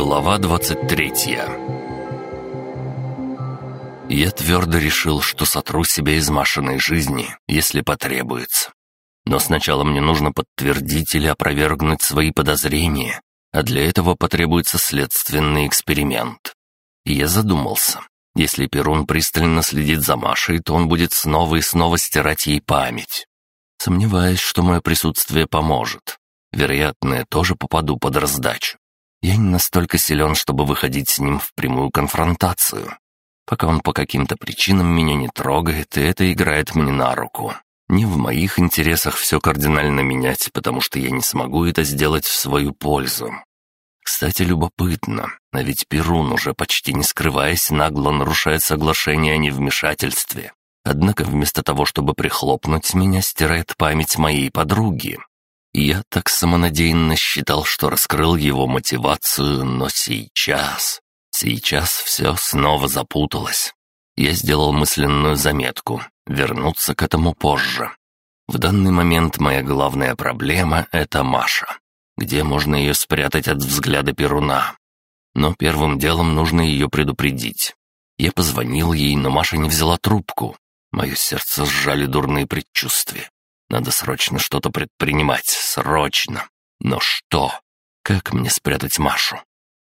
Глава 23 Я твердо решил, что сотру себя из Машиной жизни, если потребуется. Но сначала мне нужно подтвердить или опровергнуть свои подозрения, а для этого потребуется следственный эксперимент. И я задумался. Если Перун пристально следит за Машей, то он будет снова и снова стирать ей память. Сомневаюсь, что мое присутствие поможет. Вероятно, я тоже попаду под раздачу. Я не настолько силен, чтобы выходить с ним в прямую конфронтацию. Пока он по каким-то причинам меня не трогает, и это играет мне на руку. Не в моих интересах все кардинально менять, потому что я не смогу это сделать в свою пользу. Кстати, любопытно, а ведь Перун, уже почти не скрываясь, нагло нарушает соглашение о невмешательстве. Однако вместо того, чтобы прихлопнуть меня, стирает память моей подруги. Я так самонадеянно считал, что раскрыл его мотивацию, но сейчас... Сейчас все снова запуталось. Я сделал мысленную заметку. Вернуться к этому позже. В данный момент моя главная проблема — это Маша. Где можно ее спрятать от взгляда Перуна? Но первым делом нужно ее предупредить. Я позвонил ей, но Маша не взяла трубку. Мое сердце сжали дурные предчувствия. Надо срочно что-то предпринимать, срочно. Но что? Как мне спрятать Машу?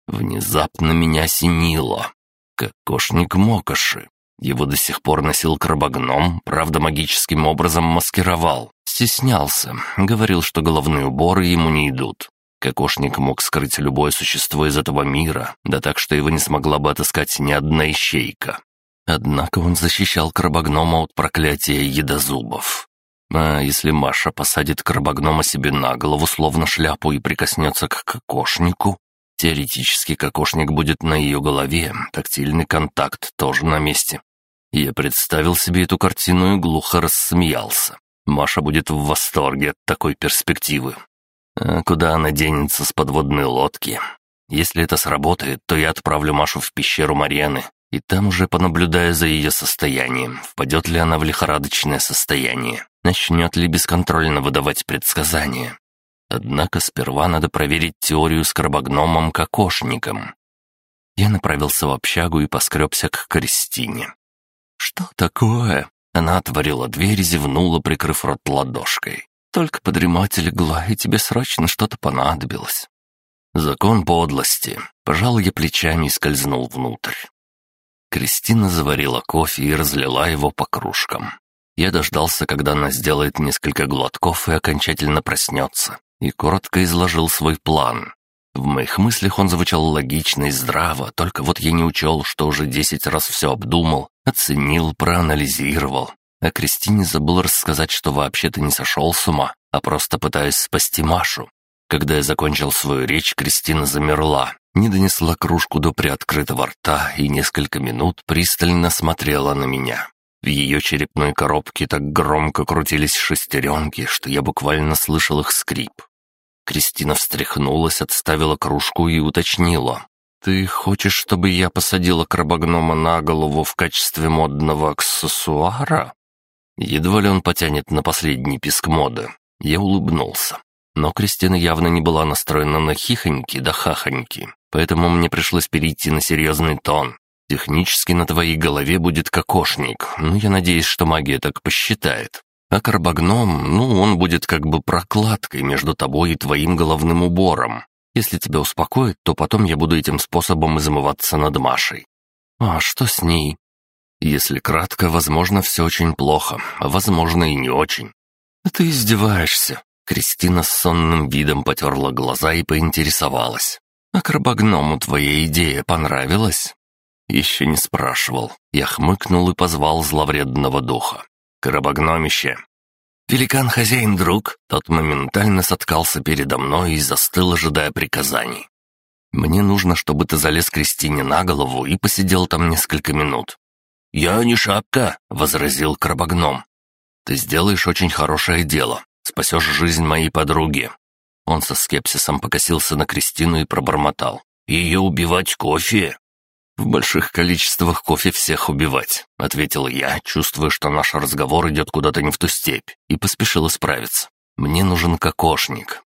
Внезапно меня осенило. Кокошник Мокоши. Его до сих пор носил крабогном, правда, магическим образом маскировал. Стеснялся, говорил, что головные уборы ему не идут. Кокошник мог скрыть любое существо из этого мира, да так, что его не смогла бы отыскать ни одна ищейка. Однако он защищал крабогнома от проклятия едозубов. А если Маша посадит крабогнома себе на голову, словно шляпу, и прикоснется к кокошнику, теоретически кокошник будет на ее голове, тактильный контакт тоже на месте. Я представил себе эту картину и глухо рассмеялся. Маша будет в восторге от такой перспективы. А куда она денется с подводной лодки? Если это сработает, то я отправлю Машу в пещеру Марианы, и там уже понаблюдаю за ее состоянием, впадет ли она в лихорадочное состояние, начнет ли бесконтрольно выдавать предсказания. Однако сперва надо проверить теорию с крабогномом-кокошником. Я направился в общагу и поскребся к Кристине. «Что такое?» Она отворила дверь зевнула, прикрыв рот ладошкой. «Только подремать легла, и тебе срочно что-то понадобилось». Закон подлости. Пожал я плечами и скользнул внутрь. Кристина заварила кофе и разлила его по кружкам. Я дождался, когда она сделает несколько глотков и окончательно проснется, и коротко изложил свой план. В моих мыслях он звучал логично и здраво, только вот я не учел, что уже десять раз все обдумал, оценил, проанализировал. А Кристине забыл рассказать, что вообще-то не сошел с ума, а просто пытаюсь спасти Машу. Когда я закончил свою речь, Кристина замерла, не донесла кружку до приоткрытого рта и несколько минут пристально смотрела на меня. В ее черепной коробке так громко крутились шестеренки, что я буквально слышал их скрип. Кристина встряхнулась, отставила кружку и уточнила. «Ты хочешь, чтобы я посадила крабогнома на голову в качестве модного аксессуара?» Едва ли он потянет на последний писк моды. Я улыбнулся. Но Кристина явно не была настроена на хихоньки да хахоньки, поэтому мне пришлось перейти на серьезный тон. Технически на твоей голове будет кокошник, но я надеюсь, что магия так посчитает. А карбогном, ну, он будет как бы прокладкой между тобой и твоим головным убором. Если тебя успокоит, то потом я буду этим способом измываться над Машей. А что с ней? Если кратко, возможно, все очень плохо, а возможно и не очень. А ты издеваешься. Кристина с сонным видом потерла глаза и поинтересовалась. «А крабогному твоя идея понравилась?» Еще не спрашивал. Я хмыкнул и позвал зловредного духа. «Крабогномище!» «Великан-хозяин-друг!» Тот моментально соткался передо мной и застыл, ожидая приказаний. «Мне нужно, чтобы ты залез Кристине на голову и посидел там несколько минут». «Я не шапка!» — возразил крабогном. «Ты сделаешь очень хорошее дело. Спасешь жизнь моей подруги». Он со скепсисом покосился на Кристину и пробормотал. «Ее убивать кофе?» «В больших количествах кофе всех убивать», — ответил я, чувствуя, что наш разговор идет куда-то не в ту степь, и поспешил исправиться. «Мне нужен кокошник».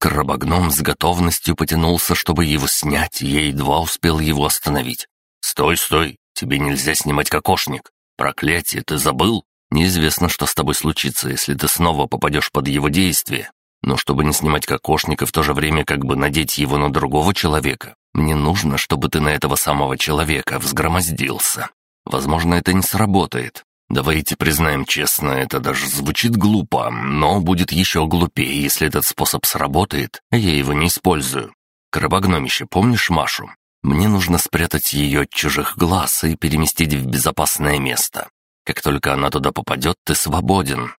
Крабогном с готовностью потянулся, чтобы его снять, и я едва успел его остановить. «Стой, стой! Тебе нельзя снимать кокошник! Проклятие, ты забыл? Неизвестно, что с тобой случится, если ты снова попадешь под его действие. Но чтобы не снимать кокошник и в то же время как бы надеть его на другого человека, мне нужно, чтобы ты на этого самого человека взгромоздился. Возможно, это не сработает. Давайте признаем честно, это даже звучит глупо, но будет еще глупее, если этот способ сработает, а я его не использую. Крабогномище, помнишь Машу? Мне нужно спрятать ее от чужих глаз и переместить в безопасное место. Как только она туда попадет, ты свободен».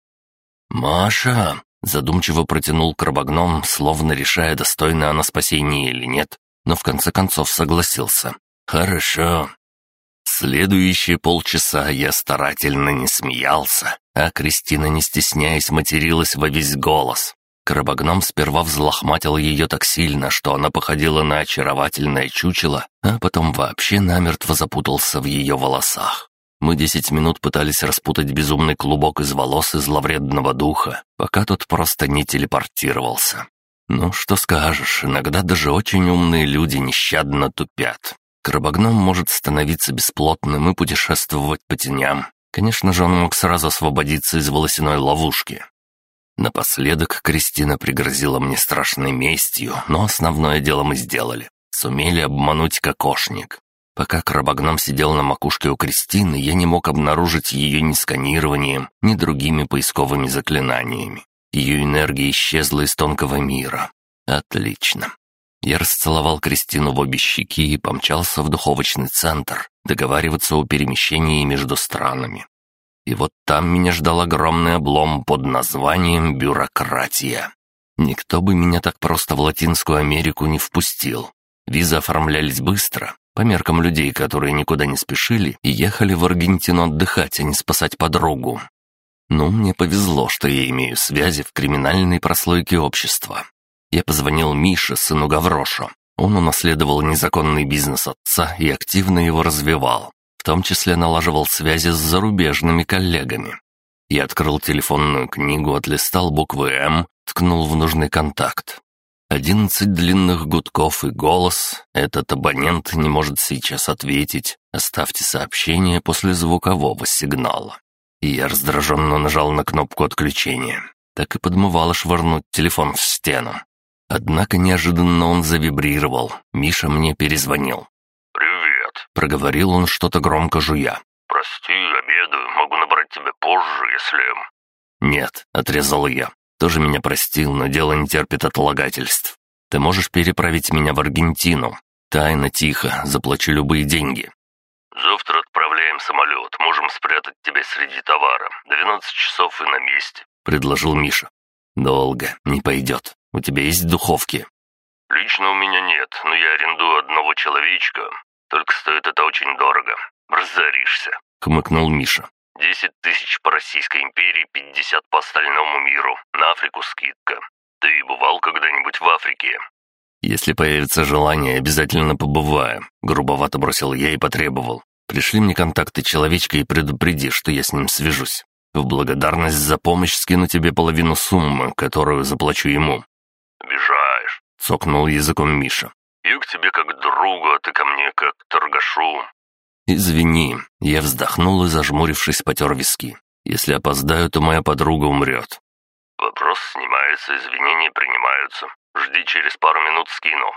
«Маша!» — задумчиво протянул крабогном, словно решая, достойна она спасения или нет, но в конце концов согласился. «Хорошо». Следующие полчаса я старательно не смеялся, а Кристина, не стесняясь, материлась во весь голос. Крабогном сперва взлохматил ее так сильно, что она походила на очаровательное чучело, а потом вообще намертво запутался в ее волосах. Мы десять минут пытались распутать безумный клубок из волос и зловредного духа, пока тот просто не телепортировался. Ну, что скажешь, иногда даже очень умные люди нещадно тупят. Крабогном может становиться бесплотным и путешествовать по теням. Конечно же, он мог сразу освободиться из волосяной ловушки. Напоследок Кристина пригрозила мне страшной местью, но основное дело мы сделали. Сумели обмануть кокошник. Пока крабогном сидел на макушке у Кристины, я не мог обнаружить ее ни сканированием, ни другими поисковыми заклинаниями. Ее энергия исчезла из тонкого мира. Отлично. Я расцеловал Кристину в обе щеки и помчался в духовочный центр, договариваться о перемещении между странами. И вот там меня ждал огромный облом под названием «Бюрократия». Никто бы меня так просто в Латинскую Америку не впустил. Визы оформлялись быстро, по меркам людей, которые никуда не спешили и ехали в Аргентину отдыхать, а не спасать подругу. Ну, мне повезло, что я имею связи в криминальной прослойке общества. Я позвонил Мише, сыну Гаврошу. Он унаследовал незаконный бизнес отца и активно его развивал, в том числе налаживал связи с зарубежными коллегами. Я открыл телефонную книгу, отлистал буквы «М», ткнул в нужный контакт. Одиннадцать длинных гудков и голос. Этот абонент не может сейчас ответить. Оставьте сообщение после звукового сигнала. И я раздраженно нажал на кнопку отключения. Так и подмывало швырнуть телефон в стену. Однако неожиданно он завибрировал. Миша мне перезвонил. «Привет», — проговорил он что-то громко жуя. «Прости, обедаю. Могу набрать тебя позже, если...» «Нет», — отрезал я. Тоже меня простил, но дело не терпит отлагательств. Ты можешь переправить меня в Аргентину. Тайно, тихо, заплачу любые деньги». «Завтра отправляем самолет. Можем спрятать тебя среди товара. Двенадцать часов и на месте», — предложил Миша. «Долго, не пойдет. У тебя есть духовки?» «Лично у меня нет, но я арендую одного человечка. Только стоит это очень дорого. Разоришься», — хмыкнул Миша. Десять тысяч по Российской империи, пятьдесят по остальному миру. На Африку скидка. Ты бывал когда-нибудь в Африке?» «Если появится желание, обязательно побываю», — грубовато бросил я и потребовал. «Пришли мне контакты человечка и предупреди, что я с ним свяжусь. В благодарность за помощь скину тебе половину суммы, которую заплачу ему». «Обижаешь», — цокнул языком Миша. «Я к тебе как другу, а ты ко мне как торгашу. «Извини». Я вздохнул и, зажмурившись, потер виски. «Если опоздаю, то моя подруга умрет». «Вопрос снимается, извинения принимаются. Жди, через пару минут скину».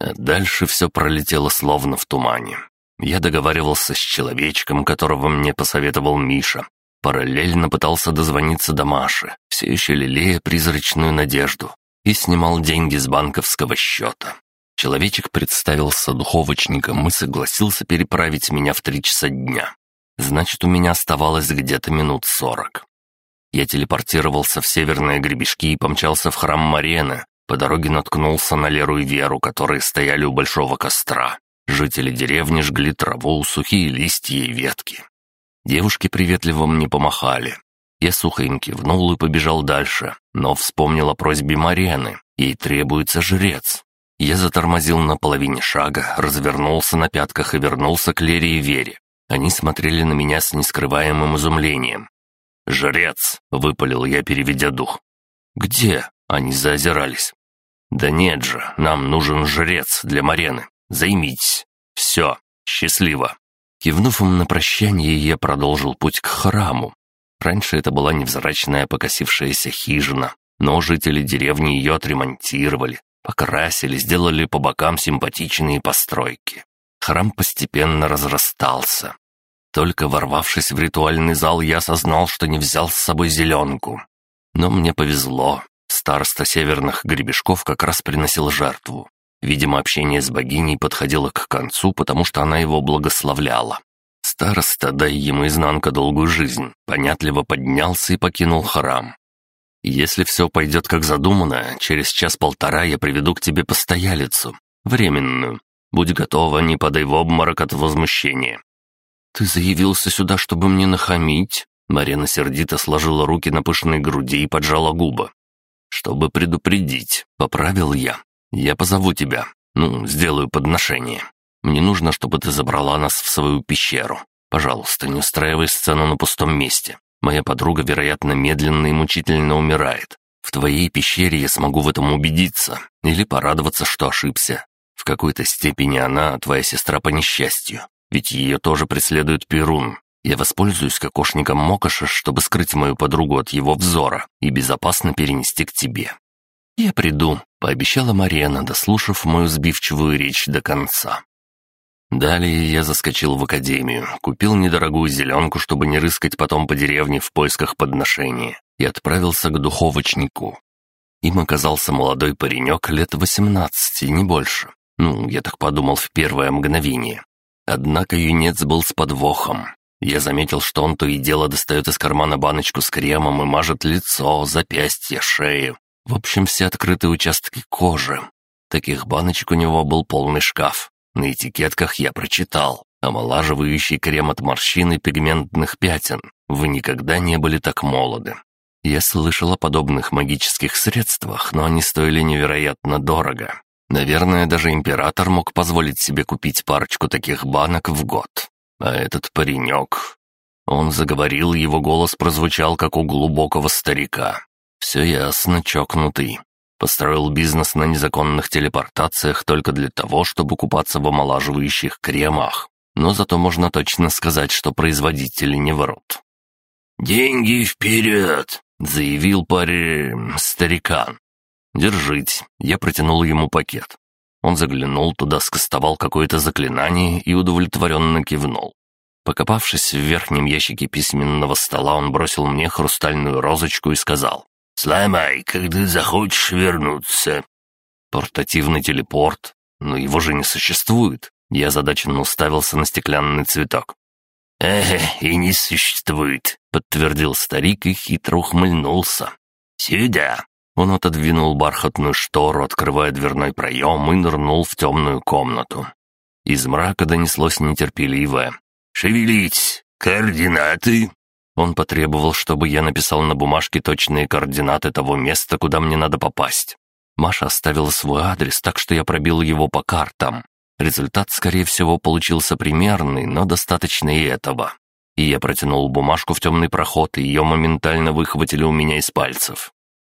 А дальше все пролетело словно в тумане. Я договаривался с человечком, которого мне посоветовал Миша. Параллельно пытался дозвониться до Маши, все еще лелея призрачную надежду, и снимал деньги с банковского счета. Человечек представился духовочником и согласился переправить меня в три часа дня. Значит, у меня оставалось где-то минут сорок. Я телепортировался в северные гребешки и помчался в храм Марены. По дороге наткнулся на Леру и Веру, которые стояли у большого костра. Жители деревни жгли траву, сухие листья и ветки. Девушки приветливо мне помахали. Я сухо им кивнул и побежал дальше, но вспомнил о просьбе Марены. Ей требуется жрец. Я затормозил на половине шага, развернулся на пятках и вернулся к Лере и Вере. Они смотрели на меня с нескрываемым изумлением. «Жрец!» — выпалил я, переведя дух. «Где?» Они заозирались. «Да нет же, нам нужен жрец для Марены. Займитесь. Все, счастливо». Кивнув им на прощание, я продолжил путь к храму. Раньше это была невзрачная покосившаяся хижина, но жители деревни ее отремонтировали, покрасили, сделали по бокам симпатичные постройки. Храм постепенно разрастался. Только ворвавшись в ритуальный зал, я осознал, что не взял с собой зеленку. Но мне повезло. Староста северных гребешков как раз приносил жертву. Видимо, общение с богиней подходило к концу, потому что она его благословляла. Староста, дай ему изнанка долгую жизнь, понятливо поднялся и покинул храм. «Если все пойдет как задумано, через час-полтора я приведу к тебе постоялицу, временную. Будь готова, не подай в обморок от возмущения». «Ты заявился сюда, чтобы мне нахамить?» Марина сердито сложила руки на пышной груди и поджала губы. «Чтобы предупредить», — поправил я. «Я позову тебя. Ну, сделаю подношение. Мне нужно, чтобы ты забрала нас в свою пещеру. Пожалуйста, не устраивай сцену на пустом месте. Моя подруга, вероятно, медленно и мучительно умирает. В твоей пещере я смогу в этом убедиться или порадоваться, что ошибся. В какой-то степени она твоя сестра по несчастью, ведь ее тоже преследует Перун. Я воспользуюсь кокошником Мокоша, чтобы скрыть мою подругу от его взора и безопасно перенести к тебе. «Я приду», — пообещала Марена, дослушав мою сбивчивую речь до конца. Далее я заскочил в академию, купил недорогую зеленку, чтобы не рыскать потом по деревне в поисках подношения, и отправился к духовочнику. Им оказался молодой паренек лет восемнадцати, не больше. Ну, я так подумал в первое мгновение. Однако юнец был с подвохом. Я заметил, что он то и дело достает из кармана баночку с кремом и мажет лицо, запястье, шею, в общем, все открытые участки кожи. Таких баночек у него был полный шкаф. На этикетках я прочитал. Омолаживающий крем от морщин и пигментных пятен. Вы никогда не были так молоды. Я слышал о подобных магических средствах, но они стоили невероятно дорого. Наверное, даже император мог позволить себе купить парочку таких банок в год. А этот паренек... Он заговорил, его голос прозвучал, как у глубокого старика. «Все ясно, чокнутый. Построил бизнес на незаконных телепортациях только для того, чтобы купаться в омолаживающих кремах. Но зато можно точно сказать, что производители не врут». «Деньги вперед!» — заявил парень старикан. «Держите». Я протянул ему пакет. Он заглянул туда, скостовал какое-то заклинание и удовлетворенно кивнул. Покопавшись в верхнем ящике письменного стола, он бросил мне хрустальную розочку и сказал Сломай, когда захочешь вернуться». «Портативный телепорт? Но его же не существует». Я задаченно уставился на стеклянный цветок. «Ага, и не существует», — подтвердил старик и хитро ухмыльнулся. «Сюда». Он отодвинул бархатную штору, открывая дверной проем, и нырнул в темную комнату. Из мрака донеслось нетерпеливое. «Шевелить! Координаты!» Он потребовал, чтобы я написал на бумажке точные координаты того места, куда мне надо попасть. Маша оставила свой адрес, так что я пробил его по картам. Результат, скорее всего, получился примерный, но достаточно и этого. И я протянул бумажку в темный проход, и ее моментально выхватили у меня из пальцев.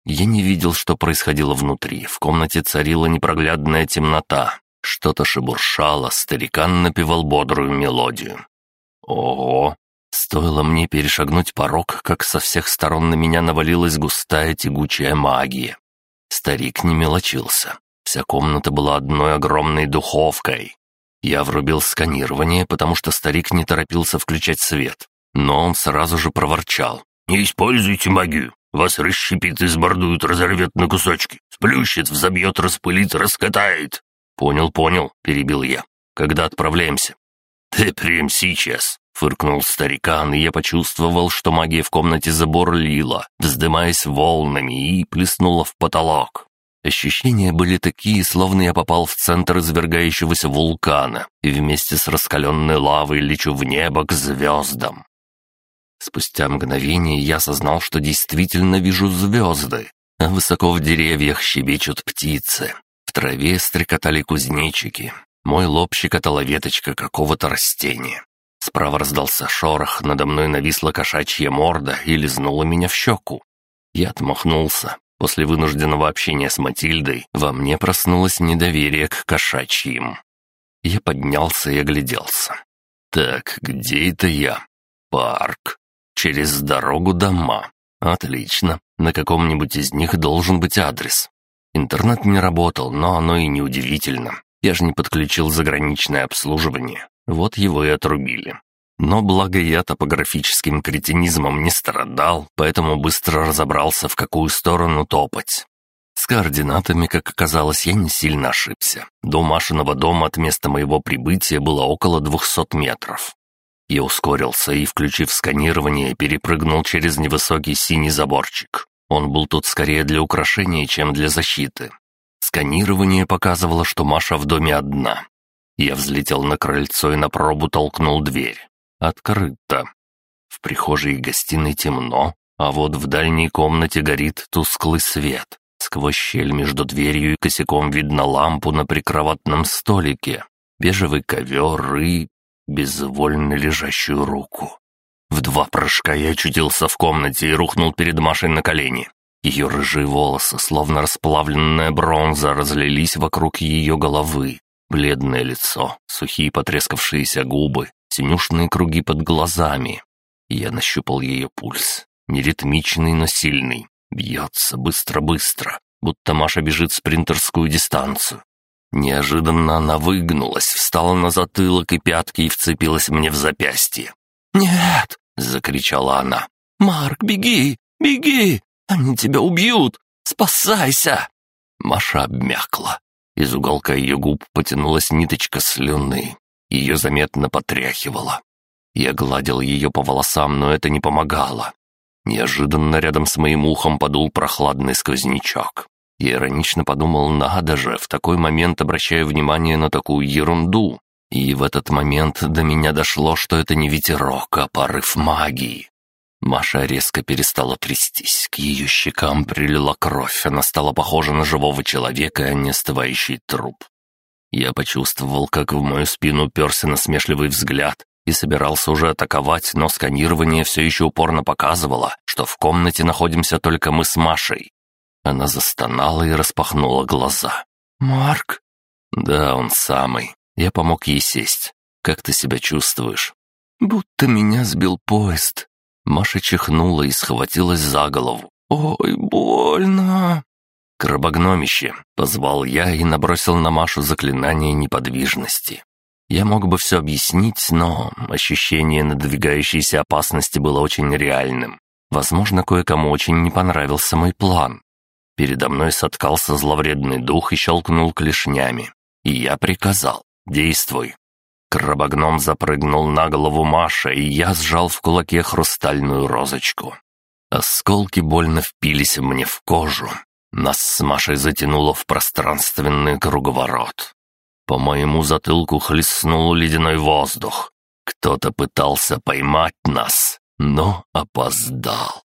Я не видел, что происходило внутри. В комнате царила непроглядная темнота. Что-то шебуршало, старикан напевал бодрую мелодию. Ого, Стоило мне перешагнуть порог, как со всех сторон на меня навалилась густая тягучая магия. Старик не мелочился. Вся комната была одной огромной духовкой. Я врубил сканирование, потому что старик не торопился включать свет. Но он сразу же проворчал. «Не используйте магию. Вас расщепит, измордует, разорвет на кусочки. Сплющит, взобьет, распылит, раскатает». «Понял, понял», — перебил я. «Когда отправляемся?» «Да прям сейчас. Фыркнул старикан, и я почувствовал, что магия в комнате забурлила, вздымаясь волнами, и плеснула в потолок. Ощущения были такие, словно я попал в центр извергающегося вулкана и вместе с раскаленной лавой лечу в небо к звездам. Спустя мгновение я осознал, что действительно вижу звезды, а высоко в деревьях щебечут птицы. В траве стрекотали кузнечики. Мой лоб щекотала веточка какого-то растения. Справа раздался шорох, надо мной нависла кошачья морда и лизнула меня в щеку. Я отмахнулся. После вынужденного общения с Матильдой во мне проснулось недоверие к кошачьим. Я поднялся и огляделся. Так, где это я? Парк. Через дорогу дома. Отлично. На каком-нибудь из них должен быть адрес. Интернет не работал, но оно и не удивительно. Я же не подключил заграничное обслуживание. Вот его и отрубили. Но благо я топографическим кретинизмом не страдал, поэтому быстро разобрался, в какую сторону топать. С координатами, как оказалось, я не сильно ошибся. До Машиного дома от места моего прибытия было около 200 метров. Я ускорился и, включив сканирование, перепрыгнул через невысокий синий заборчик. Он был тут скорее для украшения, чем для защиты. Сканирование показывало, что Маша в доме одна. Я взлетел на крыльцо и на пробу толкнул дверь. Открыто. В прихожей и гостиной темно, а вот в дальней комнате горит тусклый свет. Сквозь щель между дверью и косяком видно лампу на прикроватном столике, бежевый ковер и безвольно лежащую руку. В два прыжка я очутился в комнате и рухнул перед Машей на колени. Ее рыжие волосы, словно расплавленная бронза, разлились вокруг ее головы. Бледное лицо, сухие потрескавшиеся губы, синюшные круги под глазами. Я нащупал ее пульс. Неритмичный, но сильный. Бьется быстро-быстро, будто Маша бежит спринтерскую дистанцию. Неожиданно она выгнулась, встала на затылок и пятки и вцепилась мне в запястье. «Нет!» — закричала она. «Марк, беги! Беги! Они тебя убьют! Спасайся!» Маша обмякла. Из уголка ее губ потянулась ниточка слюны. Ее заметно потряхивало. Я гладил ее по волосам, но это не помогало. Неожиданно рядом с моим ухом подул прохладный сквознячок. Я иронично подумал, надо же, в такой момент обращаю внимание на такую ерунду. И в этот момент до меня дошло, что это не ветерок, а порыв магии. Маша резко перестала трястись, к ее щекам прилила кровь, она стала похожа на живого человека, а не остывающий труп. Я почувствовал, как в мою спину уперся насмешливый взгляд и собирался уже атаковать, но сканирование все еще упорно показывало, что в комнате находимся только мы с Машей. Она застонала и распахнула глаза. «Марк?» «Да, он самый. Я помог ей сесть. Как ты себя чувствуешь?» «Будто меня сбил поезд». Маша чихнула и схватилась за голову. «Ой, больно!» «Крабогномище!» — позвал я и набросил на Машу заклинание неподвижности. Я мог бы все объяснить, но ощущение надвигающейся опасности было очень реальным. Возможно, кое-кому очень не понравился мой план. Передо мной соткался зловредный дух и щелкнул клешнями. И я приказал «Действуй». Крабогном запрыгнул на голову Маша, и я сжал в кулаке хрустальную розочку. Осколки больно впились мне в кожу, нас с Машей затянуло в пространственный круговорот. По моему затылку хлестнул ледяной воздух. Кто-то пытался поймать нас, но опоздал.